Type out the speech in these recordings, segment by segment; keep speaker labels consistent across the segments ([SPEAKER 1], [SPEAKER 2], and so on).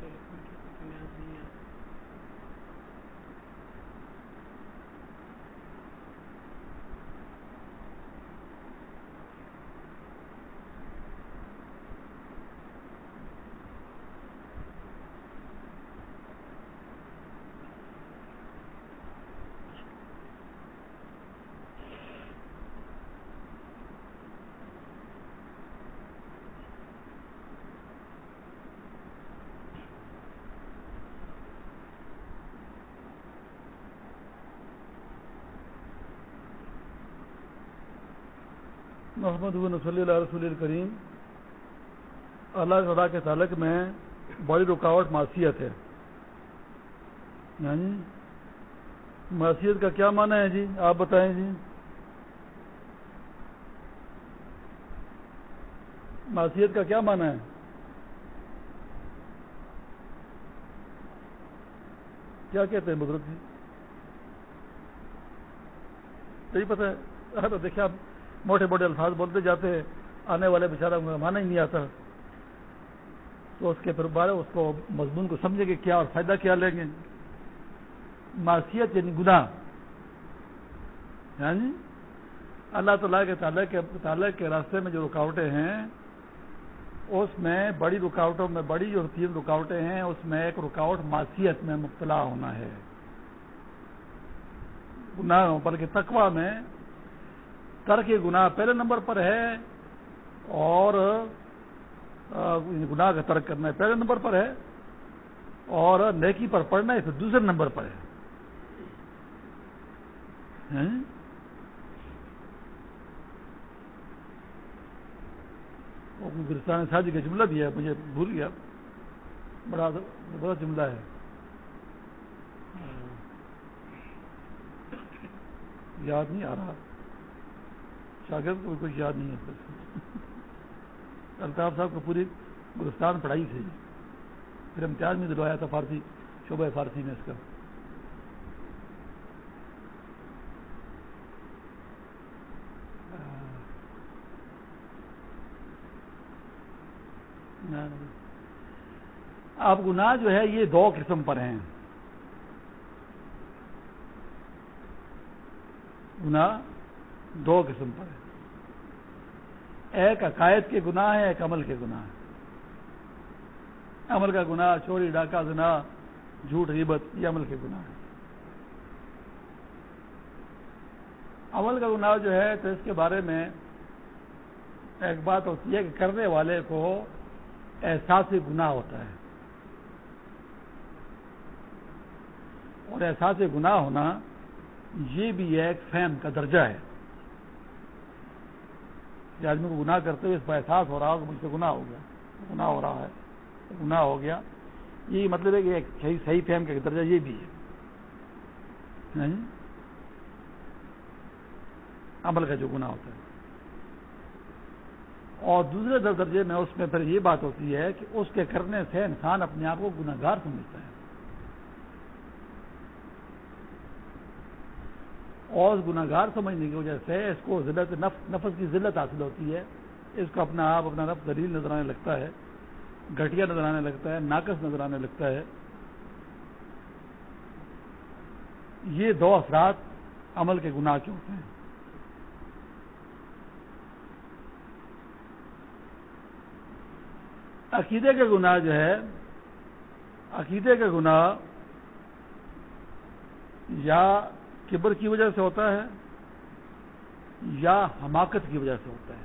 [SPEAKER 1] کے درمیان نہیں ہے۔ محمد صلی اللہ رسول الکریم اللہ تعالیٰ کے تعلق میں بڑی رکاوٹ معاشیت ہے. یعنی معاشیت کا کیا معنی ہے جی؟ آپ بتائیں جی. معاشیت کا کیا معنی ہے؟ کیا کہتے ہیں بزرگ جی؟ صحیح پتہ ہے. دیکھیں آپ موٹے موٹے الفاظ بولتے جاتے ہیں، آنے والے بیچارہ مانا ہی نہیں آتا۔ تو اس کے پھر بارے اس کو مضمون کو سمجھیں گے کیا اور فائدہ کیا لیں گے۔ معاشیت یعنی گناہ۔ یعنی اللہ تعالیٰ کے تعلق کے تعلق کے راستے میں جو رکاوٹیں ہیں، اس میں بڑی رکاوٹوں میں بڑی جو تین رکاوٹیں ہیں۔ اس میں ایک رکاوٹ معاشیت میں مبتلا ہونا ہے۔ گناہ بلکہ تقوا میں تر کے گناہ پہلے نمبر پر ہے اور گناہ کا ترک کرنا ہے، پہلے نمبر پر ہے اور نیکی پر پڑھنا ہے دوسرے نمبر پر ہے۔ گرستان شادی کا جملہ دیا، مجھے بھول گیا۔ بڑا بڑا جملہ ہے۔ یاد نہیں آ رہا۔ شاگرد کو کچھ یاد نہیں ہے۔ الطاف صاحب کو پوری گلستان پڑھائی تھی۔ پھر امتیاز میں دلوایا تھا فارسی شعبہ فارسی میں اس کا۔ آپ گناہ جو ہے یہ دو قسم پر ہیں۔ گناہ دو قسم پر ہے ایک عقائد کے گناہ ہے ایک عمل کے گناہ ہے عمل کا گناہ، چوری، ڈاکہ، زنا، جھوٹ ریبت یہ عمل کے گناہ ہے عمل کا گناہ جو ہے، تو اس کے بارے میں ایک بات ہوتی ہے کہ کرنے والے کو احساس گناہ ہوتا ہے۔ اور احساس گناہ ہونا یہ بھی ایک فہم کا درجہ ہے۔ کہ آدمی کو گناہ کرتے ہوئے اس پر احساس ہو رہا ہو کہ مجھ سے گناہ ہو گیا، گناہ ہو رہا ہے، گناہ ہو گیا۔ یہ مطلب ہے کہ ایک صحیح صحیح فہم کا درجہ یہ بھی ہے۔ عمل کا جو گناہ ہوتا ہے۔ اور دوسرے درجے میں اس میں پھر یہ بات ہوتی ہے کہ اس کے کرنے سے انسان اپنے آپ کو گناہ گار سمجھتا ہے۔ اور گناگار سمجھنے کی وجہ سے اس کو ذلت نفس کی ذلت حاصل ہوتی ہے۔ اس کو اپنا آپ، اپنا نفس دلیل نظر آنے لگتا ہے، گھٹیا نظر آنے لگتا ہے، ناقص نظر آنے لگتا ہے۔ یہ دو اثرات عمل کے گناہ کے ہوتے ہیں۔ عقیدے کا گناہ جو ہے، عقیدے کا گناہ یا کبر کی وجہ سے ہوتا ہے یا حماقت کی وجہ سے ہوتا ہے؟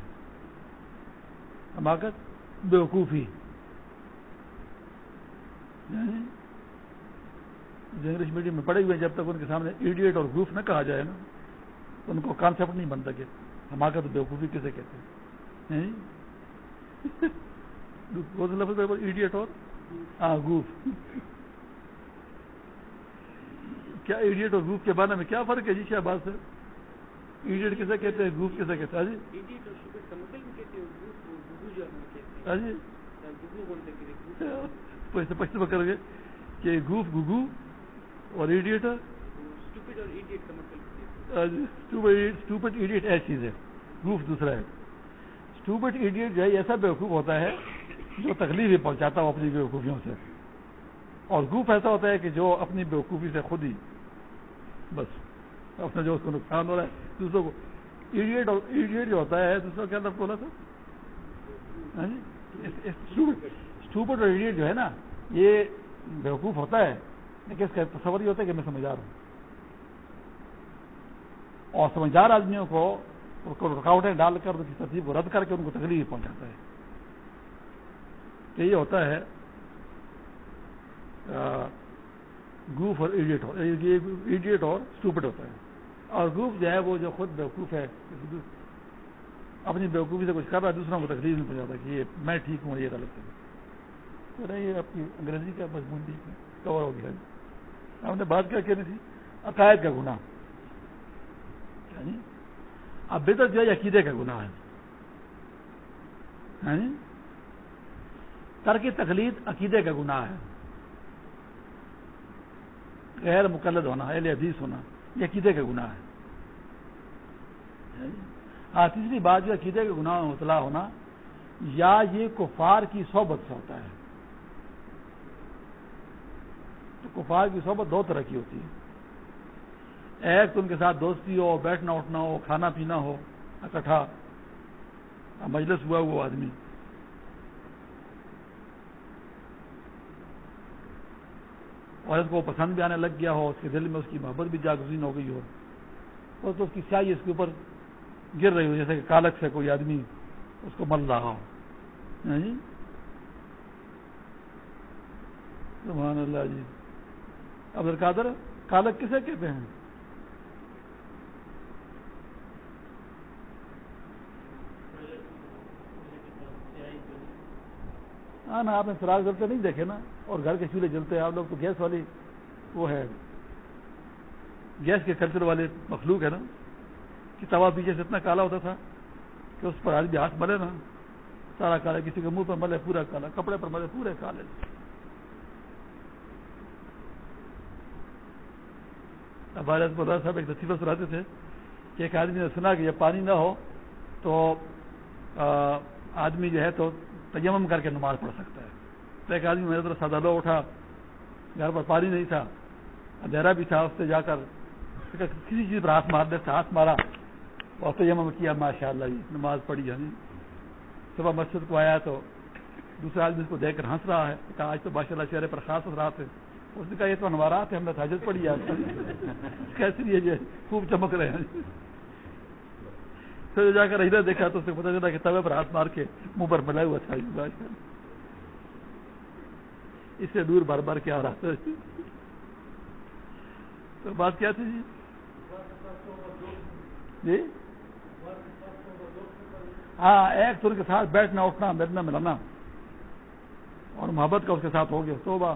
[SPEAKER 1] حماقت بیوقوفی۔ یعنی انگلش میڈیم میں پڑھے ہوئے جب تک ان کے سامنے ایڈیٹ اور گروف نہ کہا جائے نا، تو ان کو کانسیپٹ نہیں بنتا کہ حماقت بیوقوفی کسے کہتے ہیں۔ یعنی ایڈیٹ اور ہاں گروف۔ کیا ایڈیٹ اور گروپ کے بارے میں کیا فرق ہے؟ جی شاہ بات سے ایڈیٹ کسے کہتے ہیں؟ گروپ کسے کہتے ہیں؟ جی پچھلے پکڑ گئے کہ گوف گگو اور ایڈیٹ اسٹوپٹ ایڈیٹ ایسی چیز ہے؟ گوف دوسرا ہے۔ اسٹوپٹ ایڈیٹ جو ہے ایسا بیوقوف ہوتا ہے جو تکلیف ہی پہنچاتا ہو اپنی بیوقوفیوں سے۔ اور گوف ایسا ہوتا ہے کہ جو اپنی بیوقوفی سے خود ہی بس۔ اپنا جو اس کو نقصان ہو رہا ہے، دوسروں کو ایڈیٹ ایڈیٹ جو ہوتا ہے دوسرا کیا بولا تھا ہاں جی؟ اسٹوپٹ اور ایڈیٹ جو ہے نا، یہ بیوقوف ہوتا ہے، لیکن اس کا تصور یہ ہوتا ہے کہ میں سمجھا رہا ہوں۔ اور سمجھدار آدمیوں کو ان کو رکاوٹیں ڈال کر، اس کی ترتیب کو رد کر کے ان کو تکلیف پہنچاتا ہے۔ کہ یہ ہوتا ہے گوف اور ایڈیٹ ایڈیٹ اور اسٹوپٹ ہوتا ہے۔ اور گوف جو ہے وہ جو خود بیوقوف ہے، اپنی بیوقوفی سے کچھ کر رہا ہے، دوسروں کو تکلیف نہیں پہنچاتا کہ یہ میں ٹھیک ہوں یہ غلط ہے۔ یہ آپ کی انگریزی کا مضمون بھی کور ہو گیا ہم نے بات کیا کہنی تھی عقائد کا گناہ۔ یعنی اب بہتر جو ہے، عقیدے کا گناہ ہے۔ یعنی ترک تقلید عقیدے کا گناہ ہے۔ غیر مقلد ہونا، اہل حدیث ہونا، یہ عقیدے کا گناہ ہے ہاں تیسری بات جو عقیدے کے گناہ میں مطلع ہونا، یا یہ کفار کی صحبت سے ہوتا ہے۔ تو کفار کی صحبت دو طرح کی ہوتی ہے۔ ایک تو ان کے ساتھ دوستی ہو، بیٹھنا، اٹھنا ہو، کھانا پینا ہو، اکٹھا۔ مجلس ہوا، وہ آدمی۔ اور اس کو پسند بھی آنے لگ گیا ہو، اس کے دل میں اس کی محبت بھی جاگزین ہو گئی ہو اور تو اس کی سیاہی اس کے اوپر گر رہی ہو، جیسے کہ کالک سے کوئی آدمی اس کو مل رہا ہو۔ جی سبحان اللہ جی۔ عبد القادر کالک کسے کہتے ہیں؟ ہاں نا آپ نے سراغ جلتے نہیں دیکھے نا، اور گھر کے چولہے جلتے ہیں۔ آپ لوگ تو گیس والی وہ ہے۔ گیس کے کلچر والے مخلوق ہے نا، کہ توا پیچھے سے اتنا کالا ہوتا تھا کہ اس پر آدمی ہاتھ ملے نا، سارا کالا کسی کے منہ پر ملے، پورا کالا، کپڑے پر ملے، پورے کالے۔ ہمارے صاحب ایک نصیبت سناتے تھے کہ ایک آدمی نے سنا کہ جب پانی نہ ہو تو آدمی جو ہے تو تجمم کر کے نماز پڑھ سکتا ہے۔ تو ایک آدمی میرے طرف سادہ لو اٹھا، گھر پر پانی نہیں تھا، اندھیرا بھی تھا، اس سے جا کر کسی چیز پر ہاتھ مار دے ہاتھ مارا اور تجمم کیا ماشاء اللہ جی نماز پڑھی یعنی صبح مسجد کو آیا تو دوسرے آدمی اس کو دیکھ کر ہنس رہا ہے، کہا، آج تو ماشاء اللہ چہرے پر خاص رہا تھے اس نے کہا، یہ تو ہمارا تھے ہم نے حاجت پڑھی ہے۔ کیسے لیے خوب چمک رہے ہیں۔ پھر جا کر ادھر دیکھا تو اسے پتا چلا کہ توے پر ہاتھ مار کے منہ پر ملا ہوا تھا۔ اس سے دور بار بار کیا آ رہا تھا تو بات کیا تھی جی؟ جی؟ ہاں ایک سر کے ساتھ بیٹھنا، اٹھنا بیٹھنا ملانا۔ اور محبت کا اس کے ساتھ ہو گیا۔ تو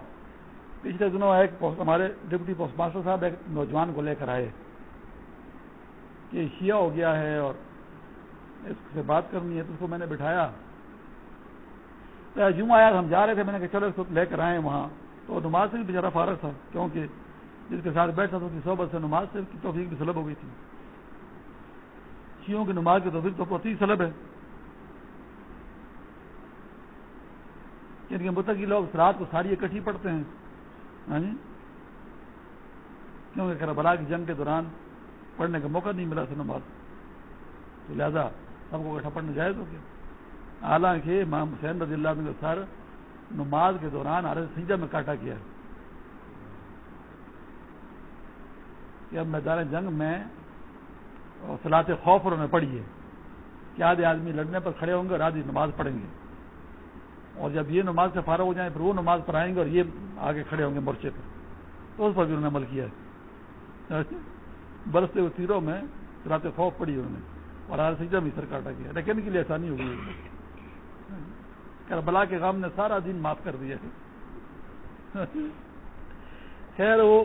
[SPEAKER 1] پچھلے دنوں ایک ہمارے ڈپٹی پوسٹ ماسٹر صاحب ایک نوجوان کو لے کر آئے کہ شیعہ ہو گیا ہے اور اس سے بات کرنی ہے تو اس کو میں نے بٹھایا۔ تو جمعہ آیا ہم جا رہے تھے، میں نے کہا چلو اس کو لے کر آئے وہاں۔ تو نماز سے بھی بےچارا فارغ تھا، کیونکہ جس کے ساتھ بیٹھا تھا، اس کی صحبت سے نماز سے توفیق بھی سلب ہو گئی تھی۔ شیوں کی نماز کی توفیق تو پوتی سلب ہے۔ یعنی متقی لوگ رات کو ساری اکٹھی پڑھتے ہیں۔ ہاں جی؟ کیونکہ کربلا کی جنگ کے دوران پڑھنے کا موقع نہیں ملا تھا نماز۔ تو لہذا سب کو اکٹھا پڑھنا جائز ہو گیا۔ حالانکہ امام حسین رضی اللہ عنہ سر نماز کے دوران آر سنجا میں کاٹا کیا کہ اب میدان جنگ میں سلاط خوف انہوں نے پڑھی ہے۔ کہ آدھے آدمی لڑنے پر کھڑے ہوں گے اور آدھی نماز پڑھیں گے؟ اور جب یہ نماز سے فارغ ہو جائیں پھر وہ نماز پر آئیں گے اور یہ آگے کھڑے ہوں گے مورچے پر۔ تو اس پر بھی انہوں نے عمل کیا ہے۔ برستے ہوئے تیروں میں سلاط خوف پڑی انہوں نے۔ اور آر سجدہ بھی سر کاٹا گیا لیکن کے لیے آسانی ہو گئی۔ کربلا کے غم نے سارا دن معاف کر دیا خیر، وہ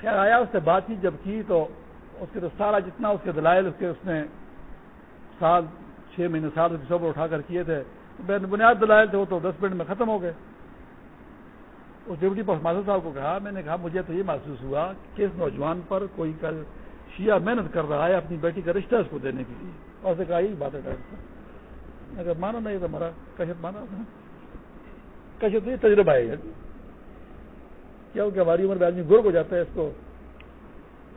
[SPEAKER 1] خیر، آیا اس سے بات چیت جب کی تو اس کے تو سارا جتنا اس کے دلائل، اس کے اس نے سال، چھ مہینے سال سب اٹھا کر کیے تھے۔ بنیاد دلائل تھے، وہ تو دس منٹ میں ختم ہو گئے۔ اس ڈپٹی پوسٹ ماسٹر صاحب کو کہا، میں نے کہا، مجھے تو یہ محسوس ہوا کہ اس نوجوان پر کوئی کل شیعہ محنت کر رہا ہے اپنی بیٹی کا رشتہ اس کو دینے کے لیے۔ اور سے کہا، یہی بات ہے ڈاکٹر صاحب۔ اگر مانا نہیں تو ہمارا کشت مانا۔ کشت یہ تجربہ ہے۔ کیونکہ ہماری عمر میں آدمی گرگ ہو جاتا ہے، اس کو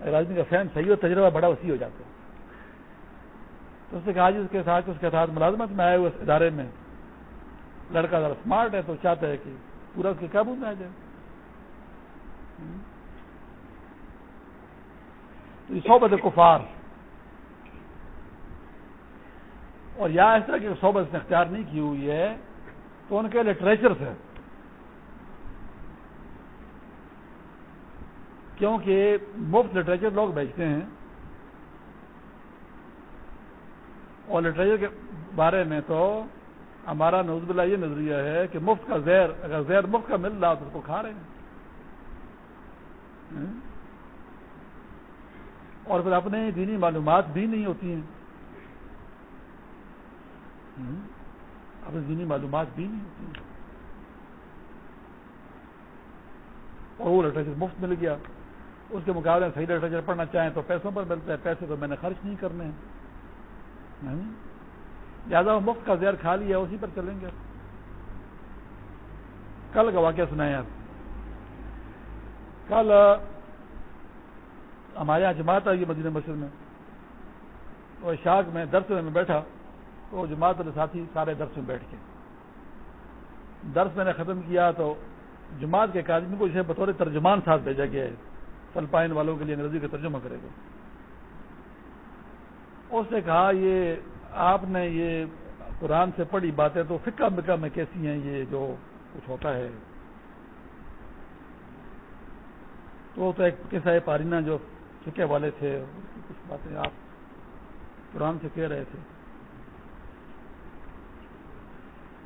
[SPEAKER 1] اگر آدمی کا فین صحیح ہو، تجربہ بڑا وسیع ہو جاتا ہے۔ تو اس نے کہا جی اس کے ساتھ اس کے ساتھ ملازمت میں آئے ہوئے ادارے میں، لڑکا ذرا اسمارٹ ہے، تو چاہتا ہے کہ پورا اس کے قابو میں آ جائے تو یہ صحبت کفار اور یا اس طرح کی صحبت نے اختیار نہیں کی ہوئی ہے تو ان کے لٹریچر سے کیونکہ مفت لٹریچر لوگ بیچتے ہیں اور لٹریچر کے بارے میں تو ہمارا نوز اللہ یہ نظریہ ہے کہ مفت کا زہر، اگر زہر مفت کا مل رہا تو اس کو کھا رہے ہیں۔ اور پھر اپنے دینی معلومات بھی نہیں ہوتی ہیں۔ اپنی دینی معلومات بھی نہیں ہوتی ہیں۔ اور وہ لٹریچر مفت مل گیا۔ اس کے مقابلے میں صحیح لٹریچر پڑھنا چاہیں تو پیسوں پر ملتا ہے، پیسے تو میں نے خرچ نہیں کرنے ہیں۔ زیادہ مفت کا زہر کھا لیا اسی پر چلیں گے۔ کل کا واقعہ سنائیں آپ۔ کل ہمارے یہاں جماعت آئی مدینہ مسجد میں۔ وہ شاخ میں درس میں بیٹھا تو جماعت والے ساتھی سارے درس میں بیٹھ کے۔ درس میں نے ختم کیا تو جماعت کے آدمی کو اسے بطور ترجمان ساتھ بھیجا گیا ہے۔ فلپائن والوں کے لیے انگریزی کا ترجمہ کرے گا۔ اس نے کہا، یہ آپ نے یہ قرآن سے پڑھی باتیں تو فکا مکا میں کیسی ہیں یہ جو کچھ ہوتا ہے؟ تو تو ایک کیسا ہے پارینہ جو فکے والے تھے، کچھ باتیں آپ قرآن سے کہہ رہے تھے۔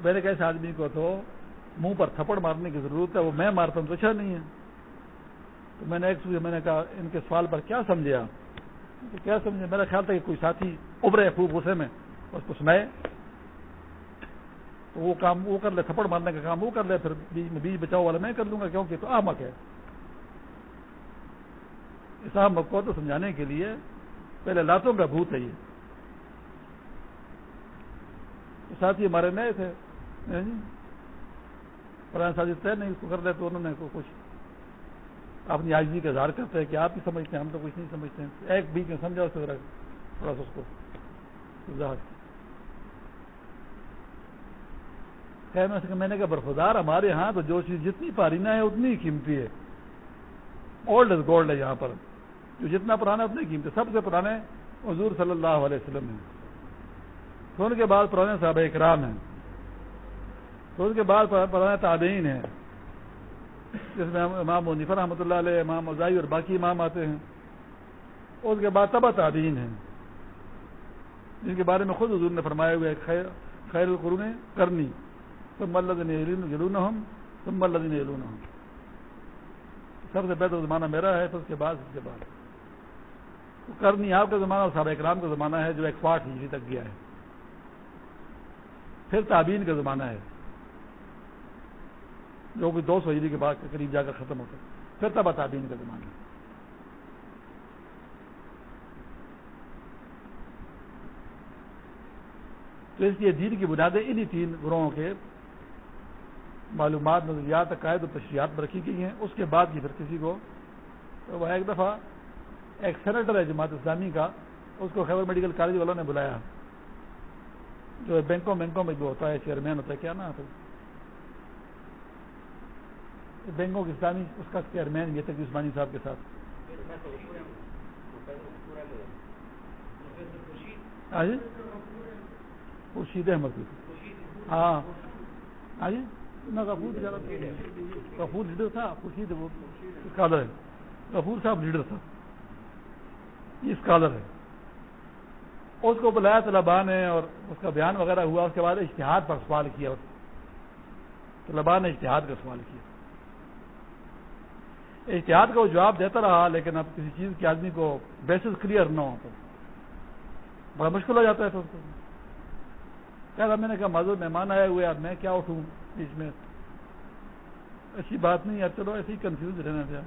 [SPEAKER 1] میرے کیسے آدمی کو تو منہ پر تھپڑ مارنے کی ضرورت ہے، وہ میں مارتا ہوں تو اچھا نہیں ہے۔ تو میں نے ایک میں نے کہا، ان کے سوال پر کیا سمجھے آپ؟ کیا سمجھے؟ میرا خیال تھا کہ کوئی ساتھی ابھرے خوب غصے میں، اس کو سنائے۔ تو وہ کام، وہ کر لے، تھپڑ مارنے کا کام، وہ کر لے، پھر بیج بچاؤ والا، میں کر لوں گا، کیونکہ تو احمق ہے۔ اس احمق کو تو سمجھانے کے لیے پہلے لاتوں کا بھوت ہے یہ۔ ساتھی ہمارے نئے تھے۔ ہاں جی؟ پرانے ساتھی طے نہیں، اس کو کر دے تو انہوں نے کچھ۔ اپنی آجی کا اظہار کرتے ہیں کہ آپ ہی سمجھتے ہیں، ہم تو کچھ نہیں سمجھتے ہیں۔ ایک بیچ میں سمجھا اس تھوڑا سا اس کو۔ میں نے کہا برفدار ہمارے ہاں تو جو چیز جتنی پارینہ ہے اتنی قیمتی ہے۔ اولڈ از گولڈ ہے یہاں پر۔ جو جتنا پرانا اتنی قیمتی سب سے پرانے حضور صلی اللہ علیہ وسلم ہیں۔ تو ان کے بعد پرانے صاحب اکرام ہیں۔ تو اس کے بعد پرانے تابعین ہیں۔ جس میں امام منیفر رحمۃ اللہ علیہ، امام ازائی اور باقی امام آتے ہیں۔ اس کے بعد تبا تعدین ہیں۔ جن کے بارے میں خود حضور نے فرمایا ہوئے خیر القرون کرنی۔ تم جلون ہم تم الدین یلون ہم سب سے بہتر زمانہ میرا ہے تو اس کے بعد اس کے بعد۔ کرنی آپ کا زمانہ اور صحابہ اکرام کا زمانہ ہے جو ایک پاٹ ہجری تک گیا ہے۔ پھر تعبین کا زمانہ ہے۔ جو کہ دو سو ہجری کے بعد قریب جا کر ختم ہوتا ہے۔ پھر تب تعبین کا زمانہ ہے۔ تو اس لیے دین کی بنیادیں انہی تین گروہوں کے معلومات نظریات عقائد اور تشریحات میں رکھی گئی ہیں۔ اس کے بعد بھی پھر کسی کو تو وہ ایک دفعہ ایک سینیٹر ہے جماعت اسلامی کا اس کو خیبر میڈیکل کالج والوں نے بلایا۔ جو بینکوں بینکوں میں جو ہوتا ہے چیئرمین ہوتا ہے کیا نا بینکوں کے اسلامی اس کا چیئرمین یہ تھے عثمانی صاحب کے ساتھ۔ ہاں جی؟ خورشید احمد ہاں۔ ہاں جی غفور لیڈر تھا، خورشید وہ اسکالر ہے۔ غفور صاحب لیڈر تھا۔ یہ اسکالر ہے۔ اس کو بلایا طلبا نے اور اس کا بیان وغیرہ ہوا۔ اس کے بعد اشتہاد پر سوال کیا۔ طلبا نے اشتہاد کا سوال کیا۔ اشتہاد کا وہ جواب دیتا رہا، لیکن اب کسی چیز کے آدمی کو بیسس کلیئر نہ ہو تو بڑا مشکل ہو جاتا ہے تو اس کو۔ کیا میں نے کہا، معذور مہمان آئے ہوئے اب میں کیا اٹھوں بیچ میں؟ ایسی بات نہیں یار چلو ایسے ہی کنفیوز رہنا تھا۔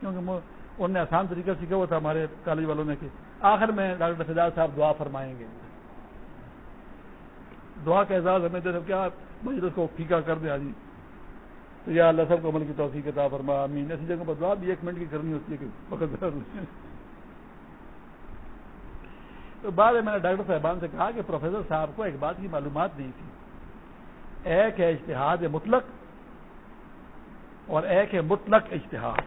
[SPEAKER 1] کیونکہ انہوں نے آسان طریقہ سیکھا ہوا تھا ہمارے کالج والوں نے کہ آخر میں ڈاکٹر فضاد صاحب دعا فرمائیں گے۔ دعا کا اعزاز ہمیں دے کیا مجلس کو پھیکا کر دیں جی تو یا اللہ صاحب کو عمل کی توفیق کتاب فرما امین ایسی جگہ پر دعا بھی ایک منٹ کی کرنی ہوتی ہے کہ وقت تو بعد میں نے ڈاکٹر صاحبان سے کہا کہ پروفیسر صاحب کو ایک بات کی معلومات نہیں تھی۔ ایک ہے اشتہاد مطلق اور ایک ہے مطلق اشتہار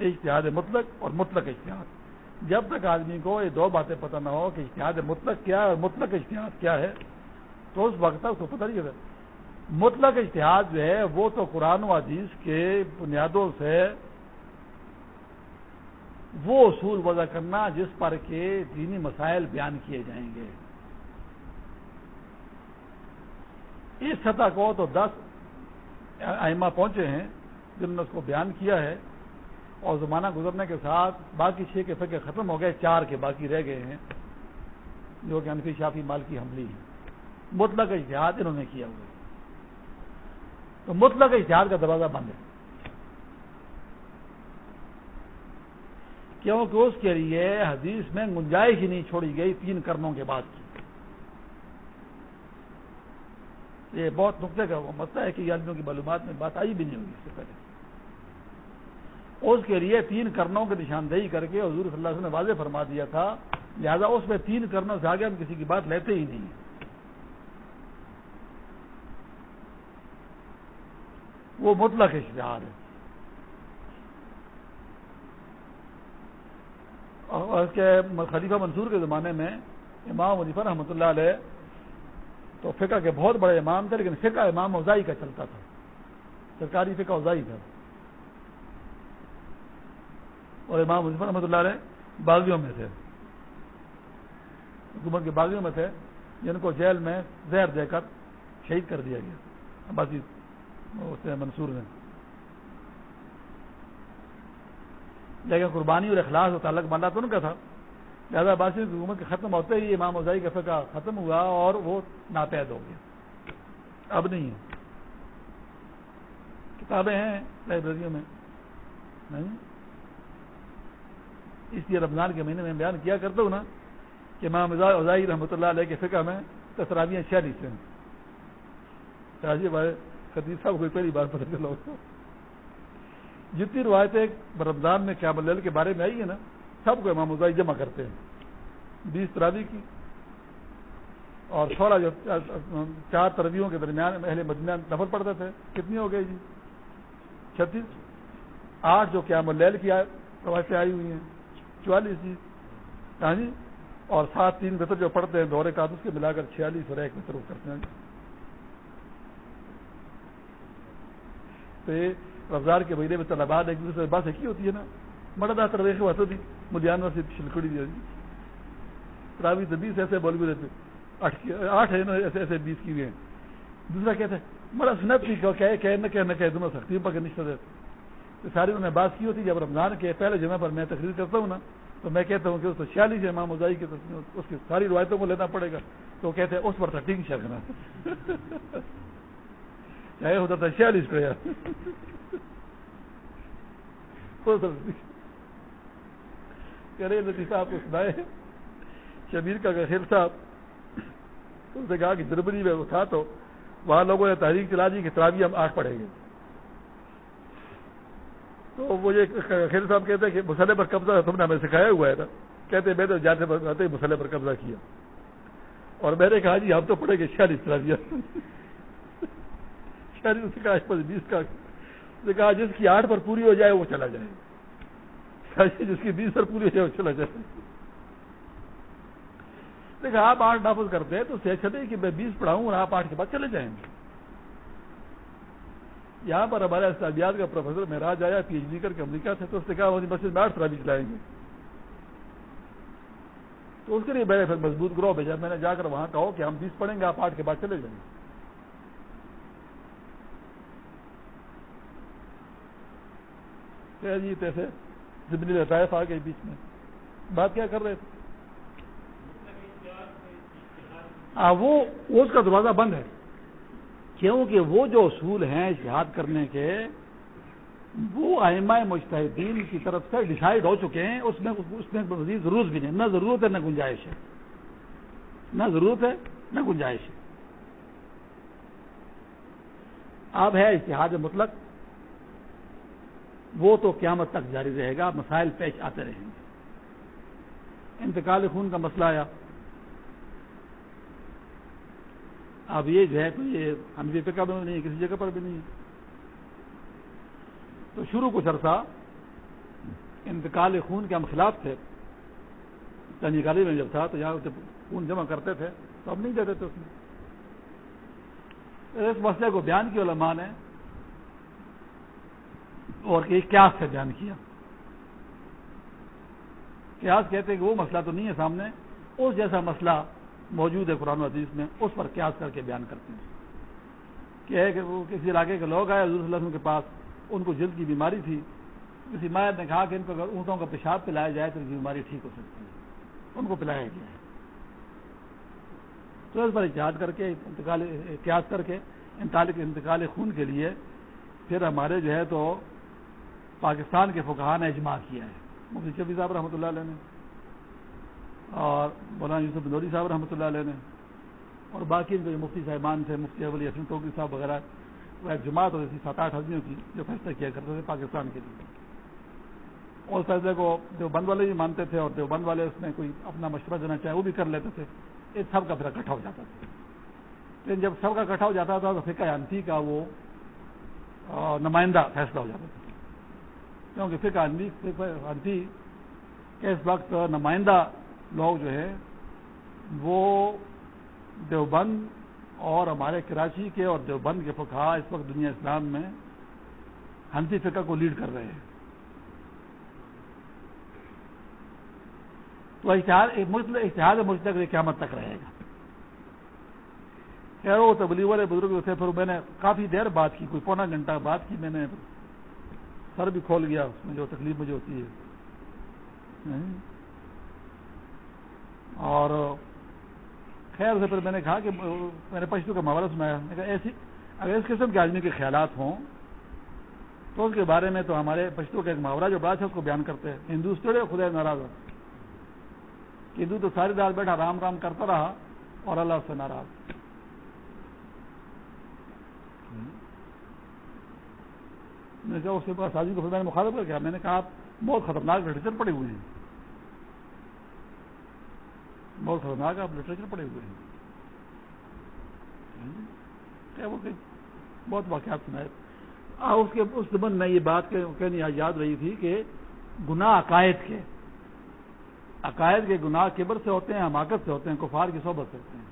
[SPEAKER 1] اشتہاد مطلق اور مطلق اشتہار جب تک آدمی کو یہ دو باتیں پتہ نہ ہو کہ اشتہاد مطلق کیا ہے اور مطلق اشتہاد کیا ہے، تو اس وقت تک اس کو پتہ نہیں چلتا۔ مطلق اشتہاد جو ہے وہ تو قرآن و عزیز کے بنیادوں سے وہ اصول وضع کرنا جس پر کے دینی مسائل بیان کیے جائیں گے۔ اس سطح کو تو دس آئمہ پہنچے ہیں جنہوں نے اس کو بیان کیا ہے اور زمانہ گزرنے کے ساتھ باقی چھ کے فکر ختم ہو گئے، چار کے باقی رہ گئے ہیں، جو کہ انفی شافی مال کی حملی ہے مطلق اشتہاد انہوں نے کیا ہوا تو مطلق اشتہاد کا دروازہ بند ہے۔ کیونکہ اس کے لیے حدیث میں گنجائش ہی نہیں چھوڑی گئی تین کرنوں کے بعد کی۔ یہ بہت نقطے کا وہ مسئلہ ہے کہ آدمیوں کی معلومات میں بات آئی بھی نہیں ہوگی اس سے پہلے۔ اس کے لیے تین کرنوں کی نشاندہی کر کے حضور صلی اللہ علیہ وسلم نے واضح فرما دیا تھا، لہذا اس میں تین کرنوں سے آگے ہم کسی کی بات لیتے ہی نہیں۔ وہ مطلق اشتہار ہے۔ اور اس کے خلیفہ منصور کے زمانے میں امام وظیفہ رحمۃ اللہ علیہ تو فقہ کے بہت بڑے امام تھے، لیکن فقہ امام اوزائی کا چلتا تھا۔ سرکاری فقہ اوزائی تھا۔ اور امام مظفر رحمۃ اللہ علیہ باغیوں میں تھے۔ حکومت کے باغیوں میں تھے، جن کو جیل میں زہر دے کر شہید کر دیا گیا۔ باقی منصور نے۔ لیکن قربانی اور اخلاص و تعلق مانا تو ان کا تھا۔ لہٰذا باسی حکومت کے ختم ہوتے ہی امام ازائی کا فقہ ختم ہوا اور وہ ناپید ہو گیا۔ اب نہیں ہے۔ کتابیں ہیں لائبریریوں میں۔ نہیں۔ اس لیے رمضان کے مہینے میں بیان کیا کرتا ہوں نا کہ امام ازائی رحمۃ اللہ علیہ کے فقہ میں تصراویاں چھیالیس ہیں۔ خطیب صاحب کو پہلی بار پتہ چلا جتنی روایتیں رمضان میں قیام کے بارے میں آئی ہیں نا، سب کو امام ازائی جمع کرتے ہیں۔ بیس تراوی کی۔ اور تھوڑا جو چار ترویوں کے درمیان اہل مدینہ نفر پڑتے تھے۔ کتنی ہو گئی جی؟ چھتیس۔ آٹھ جو قیام اللیل کی روایتیں آئی ہوئی ہیں۔ چوالیس جی۔ ہاں جی؟ اور سات تین بہتر جو پڑھتے ہیں دورے کا اس کے ملا کر چھیالیس اور ایک بہتر وہ کرتے ہیں۔ تو یہ رفظار کے مہینے میں طلبات ایک دوسرے سے بات ایک ہی ہوتی ہے نا۔ مرد ترویش ویسے تھی ملیانور سے شلکڑی دی تراوی تو بیس ایسے بول بھی رہتے آٹھ ہے نا، ایسے ایسے بیس کی ہوئے ہیں۔ دوسرا کہتے ہیں بڑا سنت نہیں کہے کہ نہ کہ نہ کہ دونوں سختی پر نشتہ دیتے ساری انہوں نے بات کی ہوتی جب رمضان کے پہلے جمعہ پر میں تقریر کرتا ہوں نا، تو میں کہتا ہوں کہ اس چھیالیس امام ازائی کی اس کی ساری روایتوں کو لینا پڑے گا۔ تو کہتے ہیں، اس پر تھرٹین شرکنا چاہے ہوتا تھا چھیالیس پہ یار کرے لطیف صاحب کو سنائے شبیر کا خیر صاحب اس نے کہا کہ دربری میں وہ تھا تو وہاں لوگوں نے تحریک چلا دی کہ تراوی ہم آٹھ پڑھیں گے تو وہ یہ خیر صاحب کہتے ہیں کہ مسئلے پر قبضہ تم نے ہمیں سکھایا ہوا ہے نا کہتے ہیں میں تو جاتے آتے مسئلے پر قبضہ کیا اور میں نے کہا جی ہم تو پڑھیں گے چھیالیس تراویہ چھیالیس کا بیس کا کہا، جس کی آٹھ پر پوری ہو جائے وہ چلا جائے۔ جس کی بیس پر پوری ہو جائے وہ چلا جائے۔ دیکھا، آپ آٹھ نافذ کرتے ہیں تو اچھا نہیں کہ میں بیس پڑھاؤں اور آپ آٹھ کے بعد چلے جائیں گے۔ یہاں پر ہمارے اسلامیات کا پروفیسر مہراج آیا، پی ایچ ڈی کر کے امریکہ سے تو اس نے کہا وہ مسجد میں آٹھ بھی چلائیں گے۔ تو اس کے لیے میں نے پھر مضبوط گروہ بھیجا۔ میں نے جا کر وہاں کہو کہ ہم بیس پڑھیں گے، آپ آٹھ کے بعد چلے جائیں گے۔ جی تیسے زمینی لطائف آ گئی بیچ میں۔ بات کیا کر رہے تھے؟ وہ اس کا دروازہ بند ہے۔ کیونکہ وہ جو اصول ہیں اشتہاد کرنے کے، وہ آئمہ مشتحدین کی طرف سے ڈسائڈ ہو چکے ہیں۔ اس میں اس میں مزید ضرورت بھی نہیں، نہ ضرورت ہے، نہ گنجائش ہے۔ نہ ضرورت ہے، نہ گنجائش ہے۔ اب ہے اتحاد مطلق۔ وہ تو قیامت تک جاری رہے گا، مسائل پیش آتے رہیں گے۔ انتقال خون کا مسئلہ آیا۔ اب یہ جو ہے تو یہ ہم بھی پکا بھی نہیں، کسی جگہ پر بھی نہیں۔ تو شروع کچھ عرصہ انتقال خون کے ہم خلاف تھے۔ کنجکاری میں جب تھا تو یہاں خون جمع کرتے تھے تو ہم نہیں دیتے تھے اس میں۔ اس مسئلے کو بیان کیا علماء نے اور کیاس سے بیان کیا۔ قیاس کہتے ہیں کہ وہ مسئلہ تو نہیں ہے سامنے، اس جیسا مسئلہ موجود ہے قرآن و حدیث میں، اس پر قیاس کر کے بیان کرتے ہیں۔ کہ ہے کہ وہ کسی علاقے کے لوگ آئے، حضور صلی اللہ علیہ وسلم کے پاس ان کو جلد کی بیماری تھی، کسی مایت نے کہا کہ ان کو اگر اونٹوں کا پیشاب پلایا جائے تو بیماری ٹھیک ہو سکتی ہے۔ ان کو پلایا گیا ہے۔ تو اس پر احتیاط کر کے، انتقال احتیاط کر کے انتقال خون کے لیے پھر ہمارے جو ہے تو پاکستان کے فقہ نے اجماع کیا ہے۔ مفتی شفیع صاحب رحمۃ اللہ علیہ نے، اور مولانا یوسف بنوری صاحب رحمۃ اللہ علیہ نے، اور باقی جو مفتی صاحبان تھے، مفتی ابلی حسن توقی صاحب وغیرہ، وہ ایک جماعت ہوتی تھی سات آٹھ آدمیوں کی جو فیصلہ کیا کرتے تھے پاکستان کے لیے۔ اور فیصلے کو جو بند والے بھی مانتے تھے، اور جو بند والے اس میں کوئی اپنا مشورہ دینا چاہے وہ بھی کر لیتے تھے اس سب کا پھر اکٹھا ہو جاتا تھا۔ لیکن جب سب کا اکٹھا ہو جاتا تھا تو فقہ انتی کا وہ نمائندہ فیصلہ ہو جاتا تھا۔ کیونکہ فقہ انتی کے اس وقت نمائندہ لوگ جو ہے وہ دیوبند اور ہمارے کراچی کے اور دیوبند کے فقہ اس وقت دنیا اسلام میں ہنسی فقہ کو لیڈ کر رہے ہیں۔ تو اشتہار مشتق قیامت تک رہے گا۔ خیر، وہ تبلیغ والے بزرگ تھے، پھر میں نے کافی دیر بات کی، کوئی پونا گھنٹہ بات کی، میں نے سر بھی کھول گیا، اس میں جو تکلیف مجھے ہوتی ہے۔ اور خیر سے پھر میں نے کہا کہ میں نے پشتو کا محاورہ سنایا۔ میں کہا، ایسی اگر اس قسم کے آدمی کے خیالات ہوں، تو اس کے بارے میں تو ہمارے پشتو کا ایک محاورہ جو بات ہے اس کو بیان کرتے ہیں۔ ہندوستان خدا ناراض ہو ہندو تو ساری رات بیٹھا، رام رام کرتا رہا اور اللہ سے ناراض۔ میں نے کہا اس کے پاس آدمی کو پھر میں نے مخالف کر کیا، میں نے کہا آپ بہت خطرناک لٹریچر پڑے ہوئے ہیں۔ بہت خطرناک آپ لٹریچر پڑے ہوئے ہیں۔ کیا وہ بہت واقعات سنائے۔ اس کے، اس دبن میں یہ بات کہنی یاد رہی تھی کہ گناہ عقائد کے عقائد کے گناہ کبر سے ہوتے ہیں، حماقت سے ہوتے ہیں، کفار کی صحبت سے ہوتے ہیں۔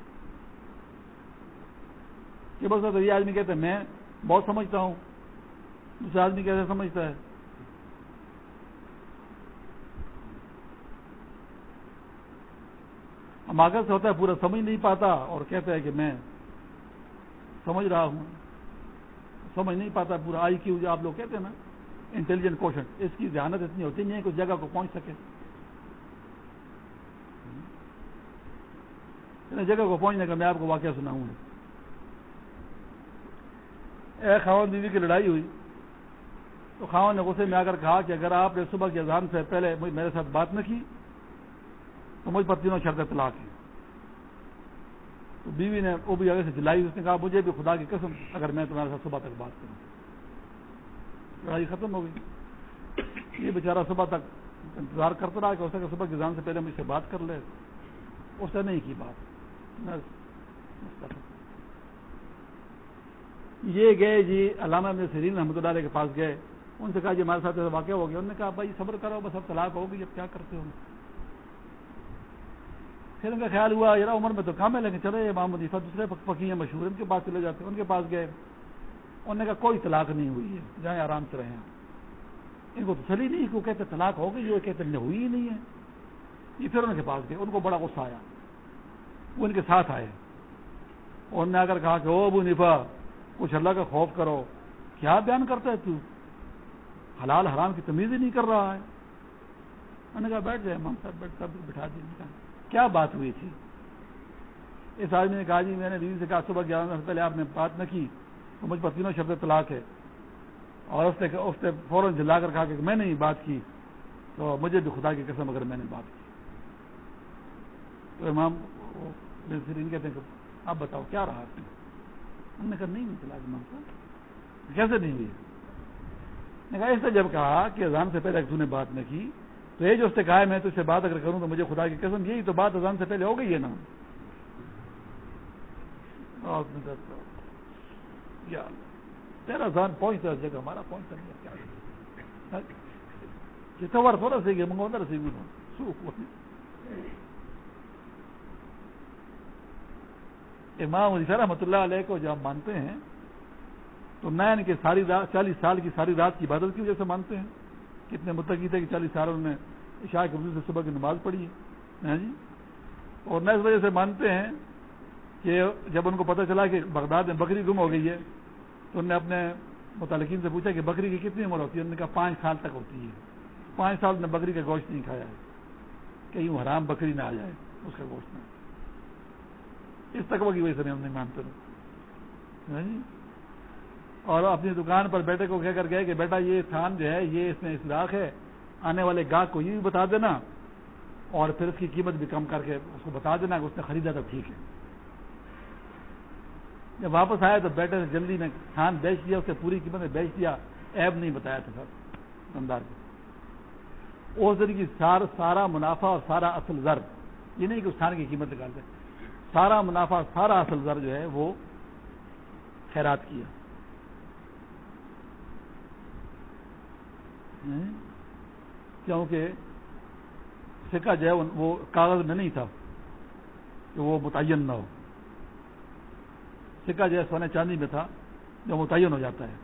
[SPEAKER 1] کبر سے تو یہ آدمی کہتے ہیں، میں بہت سمجھتا ہوں۔ دوسرے آدمی کیسے سمجھتا ہے؟ حماقت سے ہوتا ہے پورا سمجھ نہیں پاتا اور کہتا ہے کہ میں سمجھ رہا ہوں۔ سمجھ نہیں پاتا، پورا آئی کیوں جو آپ لوگ کہتے ہیں نا انٹیلیجنٹ کوشچن اس کی ذہانت اتنی ہوتی نہیں ہے کچھ جگہ کو پہنچ سکے۔ جگہ کو پہنچنے کا میں آپ کو واقعہ سناؤں۔ ایک خاون بیوی کی لڑائی ہوئی۔ تو خاون نے غصے میں آ کر کہا کہ اگر آپ نے صبح کی اذان سے پہلے میرے ساتھ بات نہ کی، تو مجھ پر تینوں شرط طلاق ہیں۔ تو بیوی نے وہ بھی آگے سے دلائی اس نے کہا، مجھے بھی خدا کی قسم، اگر میں تمہارے ساتھ صبح تک بات کروں۔ لڑائی ختم ہو گئی۔ یہ بیچارہ صبح تک انتظار کرتا رہا کہ اسے صبح کی اذان سے پہلے مجھ سے بات کر لے۔ اس نے نہیں کی بات۔ یہ گئے جی علامہ ابن سرین رحمۃ اللہ علیہ کے پاس گئے۔ ان سے کہا جی ہمارے ساتھ ایسا واقعہ ہو گیا۔ انہوں نے کہا، بھائی صبر کرو، بس اب طلاق ہوگی، اب کیا کرتے ہو؟ پھر ان کا خیال ہوا، یار عمر میں تو کام ہے، لیکن چلے امام مدیفہ دوسرے پکی ہیں، مشہور، ان کے پاس چلے جاتے ہیں، ان کے پاس گئے۔ انہوں نے کہا، کوئی طلاق نہیں ہوئی ہے، جائیں آرام سے رہیں ان کو تسلی نہیں کہ وہ کہتے طلاق ہو گئی جو کہتے ہوئی ہی نہیں ہے۔ یہ پھر ان کے پاس گئے، ان کو بڑا غصہ آیا۔ وہ ان کے ساتھ آئے۔ اور نے آ کر کہا کہ، او ابو نفا کچھ اللہ کا خوف کرو، کیا بیان کرتا ہے تو؟ حلال حرام کی تمیز ہی نہیں کر رہا ہے۔ میں نے کہا بیٹھ جائے، امام صاحب بیٹھ سب بٹھا دی کیا بات ہوئی تھی؟ اس آدمی نے کہا جی میں نے بیوی سے کہا، صبح گیارہ سے پہلے آپ نے بات نہ کی۔ تو مجھ پر تینوں شبد طلاق ہے۔ اور اس نے اس نے فوراً جلا کر کہا کہ میں نے یہ بات کی۔ تو مجھے بھی خدا کی قسم اگر میں نے بات کی۔ تو امام کہتے ہیں کہ آپ بتاؤ، کیا رہا انہوں نے کہا، نہیں چلا امام صاحب۔ کیسے نہیں ہوئی؟ اس نے جب کہا کہ اذان سے پہلے تو نے بات نہ کی، تو یہ جو اس نے کہا ہے، میں تو اس سے بات اگر کروں تو مجھے خدا کی قسم، یہی تو بات اذان سے پہلے ہو گئی ہے نا۔ تیرا اذان پہنچتا جگہ، ہمارا پہنچتا نہیں کیا تھوڑا سی گیا منگوا رسی امام علیفہ رحمۃ اللہ علیہ کو جب ہم مانتے ہیں تو نیا ان کے ساری رات چالیس سال کی ساری رات کی عبادت کی وجہ سے مانتے ہیں۔ کتنے متقی تھے کہ چالیس سال انہوں نے عشاء کے سے صبح کی نماز پڑھی ہے۔ جی؟ اور نہ اس وجہ سے مانتے ہیں کہ جب ان کو پتہ چلا کہ بغداد میں بکری گم ہو گئی ہے، تو انہوں نے اپنے متعلقین سے پوچھا کہ بکری کی کتنی عمر ہوتی ہے؟ انہوں نے کہا پانچ سال تک ہوتی ہے۔ پانچ سال میں بکری کا گوشت نہیں کھایا ہے۔ کہیں حرام بکری نہ آ جائے اس کا گوشت نہ۔ اس تک وہ کی وجہ سے ہم نہیں مانتے۔ ہاں جی؟ اور اپنی دکان پر بیٹے کو کہہ کر گئے کہ بیٹا یہ تھان جو ہے، یہ اس میں اصلاح ہے، آنے والے گاہک کو یہ بھی بتا دینا اور پھر اس کی قیمت بھی کم کر کے اس کو بتا دینا کہ اس نے خریدا تو ٹھیک ہے۔ جب واپس آیا تو بیٹے نے جلدی میں تھان بیچ دیا اسے پوری قیمت میں بیچ دیا ایب نہیں بتایا تھا سر اندار کو۔ اس دن کی سار سارا منافع اور سارا اصل زر، یہ نہیں کہ اس تھان کی قیمت نکالتے سارا منافع، سارا اصل زر جو ہے وہ خیرات کیا کیونکہ سکہ جو ہے وہ کاغذ میں نہیں تھا کہ وہ متعین نہ ہو۔ سکہ جو ہے سونے چاندی میں تھا جو متعین ہو جاتا ہے۔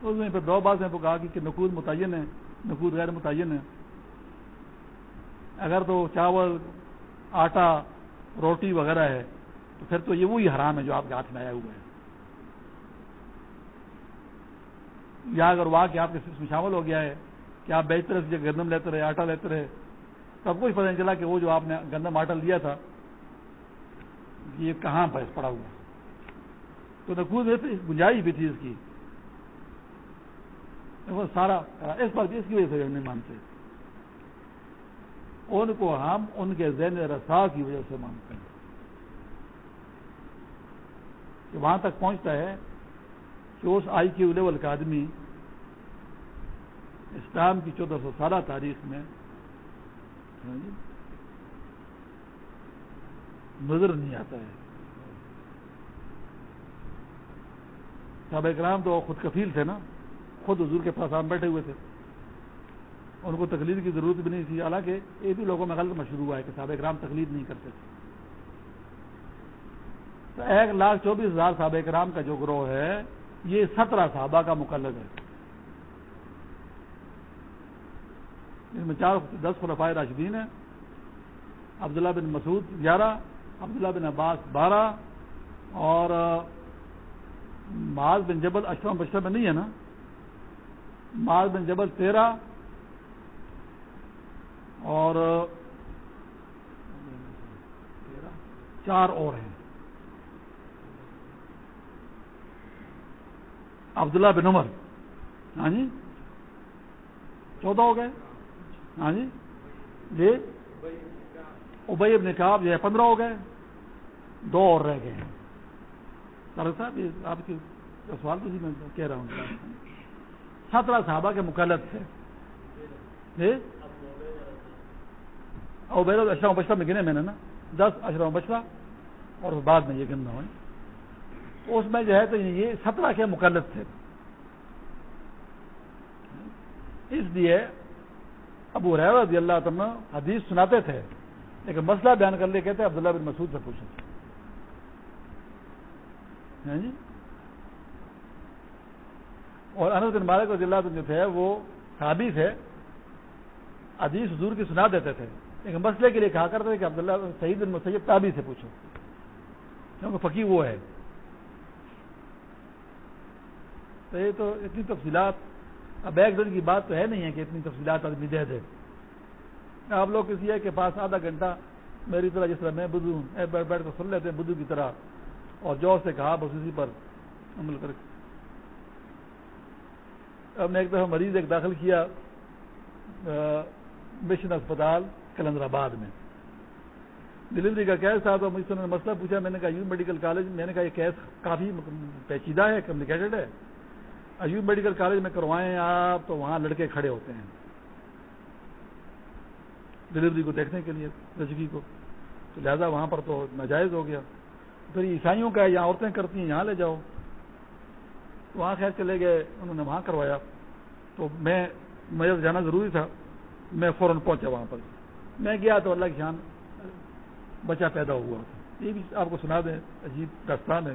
[SPEAKER 1] تو اس میں پھر دو بات کو کہا کہ نقود متعین ہے نقود غیر متعین ہے اگر تو چاول، آٹا، روٹی وغیرہ ہے، تو پھر تو یہ وہی حرام ہے جو آپ کے ہاتھ میں آیا ہوا ہے۔ یا اگر واہ کہ آپ کے میں شامل ہو گیا ہے کہ آپ بیچتے رہے گندم لیتے رہے، آٹا لیتے رہے تو اب کچھ پتہ نہیں چلا کہ وہ جو آپ نے گندم آٹا لیا تھا، یہ کہاں پر پڑا ہوا تو نقود گنجائش بھی تھی اس کی۔ وہ سارا اس پر اس کی وجہ سے نہیں مانتے ان کو ہم ان کے ذہن رسا کی وجہ سے مانتے ہیں۔ کہ وہاں تک پہنچتا ہے کہ اس آئی کیو لیول کا آدمی اسلام کی چودہ سو سالہ تاریخ میں، نظر نہیں آتا ہے۔ صحابہ کرام تو خود کفیل تھے نا، خود حضور کے پاس آم بیٹھے ہوئے تھے۔ ان کو تقلید کی ضرورت بھی نہیں تھی، حالانکہ یہ بھی لوگوں میں غلط مشروع ہوا ہے کہ صحابہ کرام تقلید نہیں کرتے تھے۔ تو ایک لاکھ چوبیس ہزار صحابہ کرام کا جو گروہ ہے یہ سترہ صحابہ کا مقلد ہے۔ ان میں چار دس خلفائے راشدین ہیں۔ عبداللہ بن مسعود گیارہ، عبداللہ بن عباس بارہ، اور معاذ بن جبل اشرم بشرم میں نہیں ہے نا؟ معاذ بن جبل تیرہ، اور چار اور ہیں۔ عبداللہ بن عمر۔ ہاں جی؟ چودہ ہو گئے۔ ہاں جی؟ جی ابئی ابن کاب جو ہے پندرہ ہو گئے۔ دو اور رہ گئے سر صاحب، یہ آپ کی سوال تو جی میں کہہ رہا ہوں۔ سترہ صحابہ کے مکلت تھے۔ جی ابیر اشرم بچہ میں گنے میں نے نا۔ دس اشرم بچہ اور بعد میں یہ گننا ہوئے۔ اس میں جو ہے تو یہ سترہ کے مکلف تھے۔ اس لیے ابو رضی اللہ تعالیٰ حدیث سناتے تھے، لیکن مسئلہ بیان کر لے کہتے عبداللہ بن مسعود سے پوچھے ہاں جی؟ اور انس بن مالک رضی اللہ جو تھے، وہ صحابی تھے۔ حدیث حضور کی سنا دیتے تھے۔ لیکن مسئلے کے لیے کہا کرتے تھے کہ عبداللہ سعید بن مسیب تابی سے پوچھو۔ کیونکہ فقی وہ ہے۔ تو یہ تو اتنی تفصیلات، اب ایک دن کی بات تو ہے نہیں ہے کہ اتنی تفصیلات آدمی دے دے آپ لوگ کسی ہے کہ پاس آدھا گھنٹہ، میری طرح جس طرح میں بدھو ہوں بیٹھ بیٹھ کر سن لیتے ہیں بدھو کی طرح۔ اور جو سے کہا، بس اسی پر عمل کر ہم نے ایک دفعہ مریض ایک داخل کیا مشن اسپتال کلندر آباد میں۔ ڈلیوری کا کیس تھا تو مجھ سے نے مسئلہ پوچھا، میں نے کہا ایوب میڈیکل کالج میں نے کہا یہ کیس کافی پیچیدہ ہے کمپلیکیٹڈ ہے۔ ایوب میڈیکل کالج میں کروائیں آپ تو وہاں لڑکے کھڑے ہوتے ہیں۔ ڈلیوری کو دیکھنے کے لیے رجگی کو۔ تو لہذا وہاں پر تو ناجائز ہو گیا۔ پھر عیسائیوں کا ہے، یہاں عورتیں کرتی ہیں، یہاں لے جاؤ۔ وہاں خیر چلے گئے، انہوں نے وہاں کروایا۔ تو میں، مجھے جانا ضروری تھا۔ میں فوراً پہنچا وہاں پر۔ میں گیا تو اللہ کی شان، بچہ پیدا ہوا۔ یہ بھی آپ کو سنا دیں، عجیب داستان ہے۔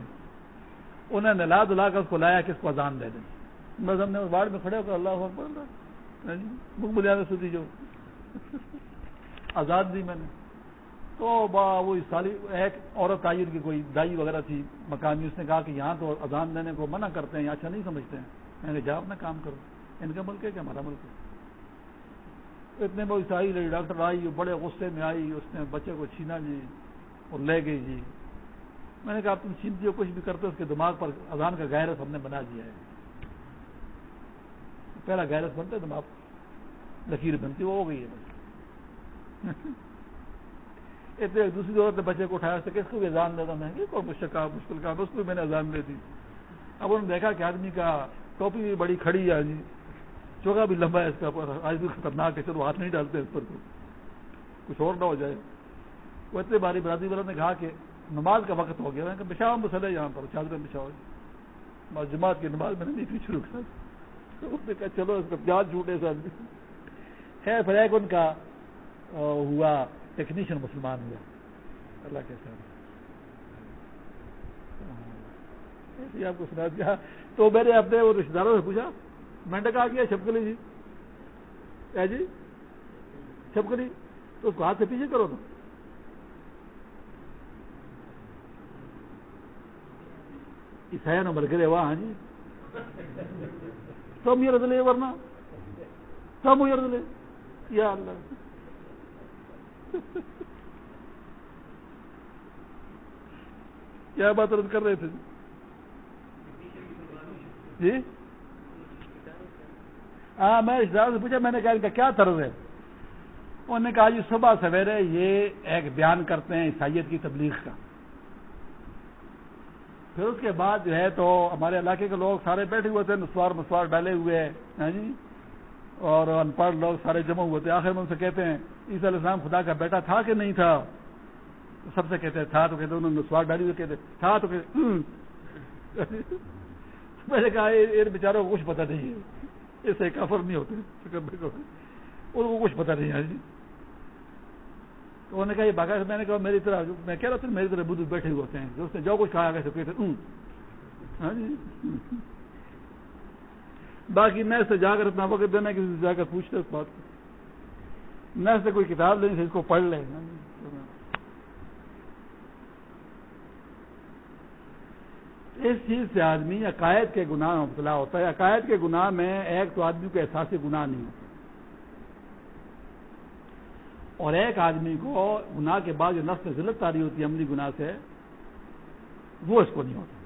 [SPEAKER 1] انہیں نلا دلا کر اس کو لایا کہ اس کو اذان دے دیں۔ بس ہم نے وارڈ میں کھڑے ہو کر اللہ ہاں جی، بک بلیاں سدی جو۔ آزاد دی میں نے۔ تو با وہ سالی ایک عورت آئی ان کی کوئی دائی وغیرہ تھی مقامی اس نے کہا کہ یہاں تو اذان دینے کو منع کرتے ہیں اچھا نہیں سمجھتے ہیں۔ میں نے جا اپنا کام کرو۔ ان کا ملک ہے کہ ہمارا ملک ہے۔ اتنے بہت ساری لڑی ڈاکٹر آئی بڑے غصے میں آئی اس نے بچے کو چھینا جی اور لے گئی جی۔ میں نے کہا تم چھینتی ہو کچھ بھی کرتے اس کے دماغ پر اذان کا گیرس ہم نے بنا دیا ہے۔ پہلا گیرس بنتا ہے، دماغ لکیر بنتی، وہ ہو گئی ہے بس۔ اتنے دوسری عورت نے بچے کو اٹھایا تھا کس کو بھی اذان دیتا میں کوئی مشکل کہا مشکل کہا اس کو بھی میں نے اذان دے دی۔ اب انہوں نے دیکھا کہ آدمی کا ٹوپی بھی بڑی کھڑی ہے جی۔ چوکا بھی لمبا ہے اس کا آج بھی خطرناک ہے، چلو ہاتھ نہیں ڈالتے اس پر کچھ اور نہ ہو جائے۔ وہ اتنے باری برادری والوں نے کہا کہ نماز کا وقت ہو گیا میں بچاؤ مسئلے یہاں پر چادر بچاؤ جماعت کی نماز میں نے نہیں شروع کر کہا، چلو، اس کا پیاز جھوٹے سے۔ ہے پھر ان کا ہوا ٹیکنیشین مسلمان ہوا۔ اللہ کے ساتھ ہاں، آپ کو سنا دیا۔ تو میں نے اپنے وہ رشتے داروں سے پوچھا، میں نے کہا کیا چھپکلی جی۔ کیا جی چھپکلی تو اس کو ہاتھ سے پیچھے کرو نا عیسائی نمبر کرے وہاں ہاں جی سب یہ رضلے ورنہ سب یہ یا اللہ کیا بات رد کر رہے تھے. جی؟ ہاں میں اس سے پوچھا، میں نے کہا ان کا کیا طرز ہے؟ انہوں نے کہا جی صبح سویرے یہ ایک بیان کرتے ہیں عیسائیت کی تبلیغ کا۔ پھر اس کے بعد جو ہے تو ہمارے علاقے کے لوگ سارے بیٹھے ہوئے تھے، نسوار مسوار ڈالے ہوئے، ہیں جی؟ اور ان پڑھ لوگ سارے جمع ہوئے تھے۔ آخر میں ان سے کہتے ہیں، عیسی علیہ السلام خدا کا بیٹا تھا کہ نہیں تھا؟ سب سے کہتے تھا تو کہتے انہوں نے نسوار ڈالی ہوئے کہتے تھا تو میں نے کہا ان بیچاروں کو کچھ پتا نہیں ہے۔ ایسے کافر نہیں ہوتے ان کو کچھ پتا نہیں ہے جی؟ انہوں نے کہا، یہ باقاعدہ میں نے کہا، میری طرح، میں کہہ رہا تھا میری طرح بدھ بیٹھے ہوتے ہیں۔ جو اس نے جو کچھ کہا گیا کہتے ہاں جی۔ باقی میں سے جا کر اتنا وقت دینا، کسی سے جا کر پوچھتے اس بات کو۔ میں سے کوئی کتاب لیں اس کو پڑھ لیں اس چیز سے آدمی عقائد کے گناہ میں مبتلا ہوتا ہے۔ عقائد کے گناہ میں ایک تو آدمی کو احساس گناہ نہیں ہوتا۔ اور ایک آدمی کو گناہ کے بعد جو نفس ضلع تاری ہوتی ہے، عملی گناہ سے، وہ اس کو نہیں ہوتا۔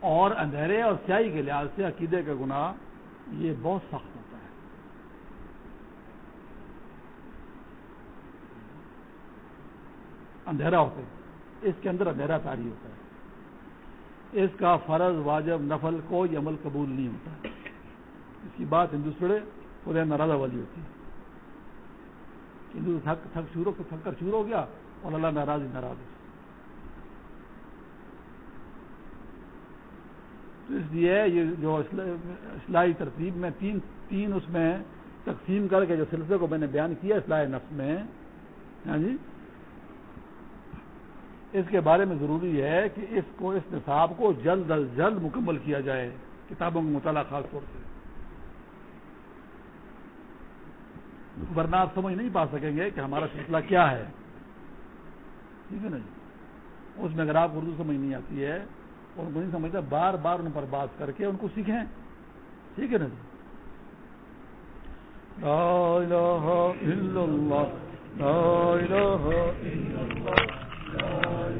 [SPEAKER 1] اور اندھیرے اور سیاہی کے لحاظ سے عقیدے کا گناہ یہ بہت سخت ہوتا ہے۔ اندھیرا ہوتا ہے۔ اس کے اندر اندھیرا تاری ہوتا ہے۔ اس کا فرض، واجب، نفل کوئی عمل قبول نہیں ہوتا۔ اس کی بات ہندوستڑے خدا ناراضہ والی ہوتی ہے۔ ہندو تھک تھک تھک کر چور ہو گیا اور اللہ ناراض ہی ناراض تو اس لیے یہ جو اصلاحی ترتیب میں تین تین اس میں تقسیم کر کے جو سلسلے کو میں نے بیان کیا اصلاح نفس میں ہاں جی؟ اس کے بارے میں ضروری ہے کہ اس کو اس نصاب کو جلد از جلد مکمل کیا جائے، کتابوں کا مطالعہ خاص طور سے۔ ورنہ آپ سمجھ نہیں پا سکیں گے کہ ہمارا سلسلہ کیا ہے۔ ٹھیک ہے نا جی؟ اس میں اگر آپ اردو سمجھ نہیں آتی ہے اور ان کو نہیں سمجھتا، بار بار ان پر بات کر کے ان کو سیکھیں۔ ٹھیک ہے نا جی؟ لا الا لا الا اللہ